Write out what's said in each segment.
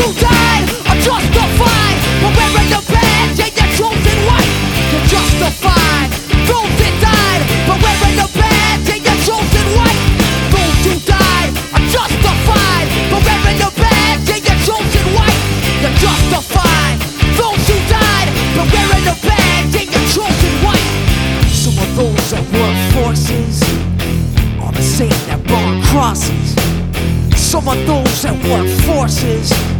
who died are justified wearing the badge chosen You're justified Those died wearing the badge chosen Those who died are justified wearing the badge chosen You're justified Those who died wearing the badge chosen Some of those that work forces. Are the same that burn crosses. Some of those that work forces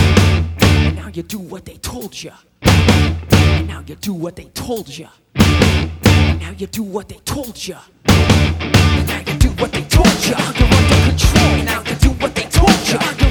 And now you do what they told you. And now you do what they told you. And now you do what they told you. And now you do what they told you. Under control. And now you do what they told you.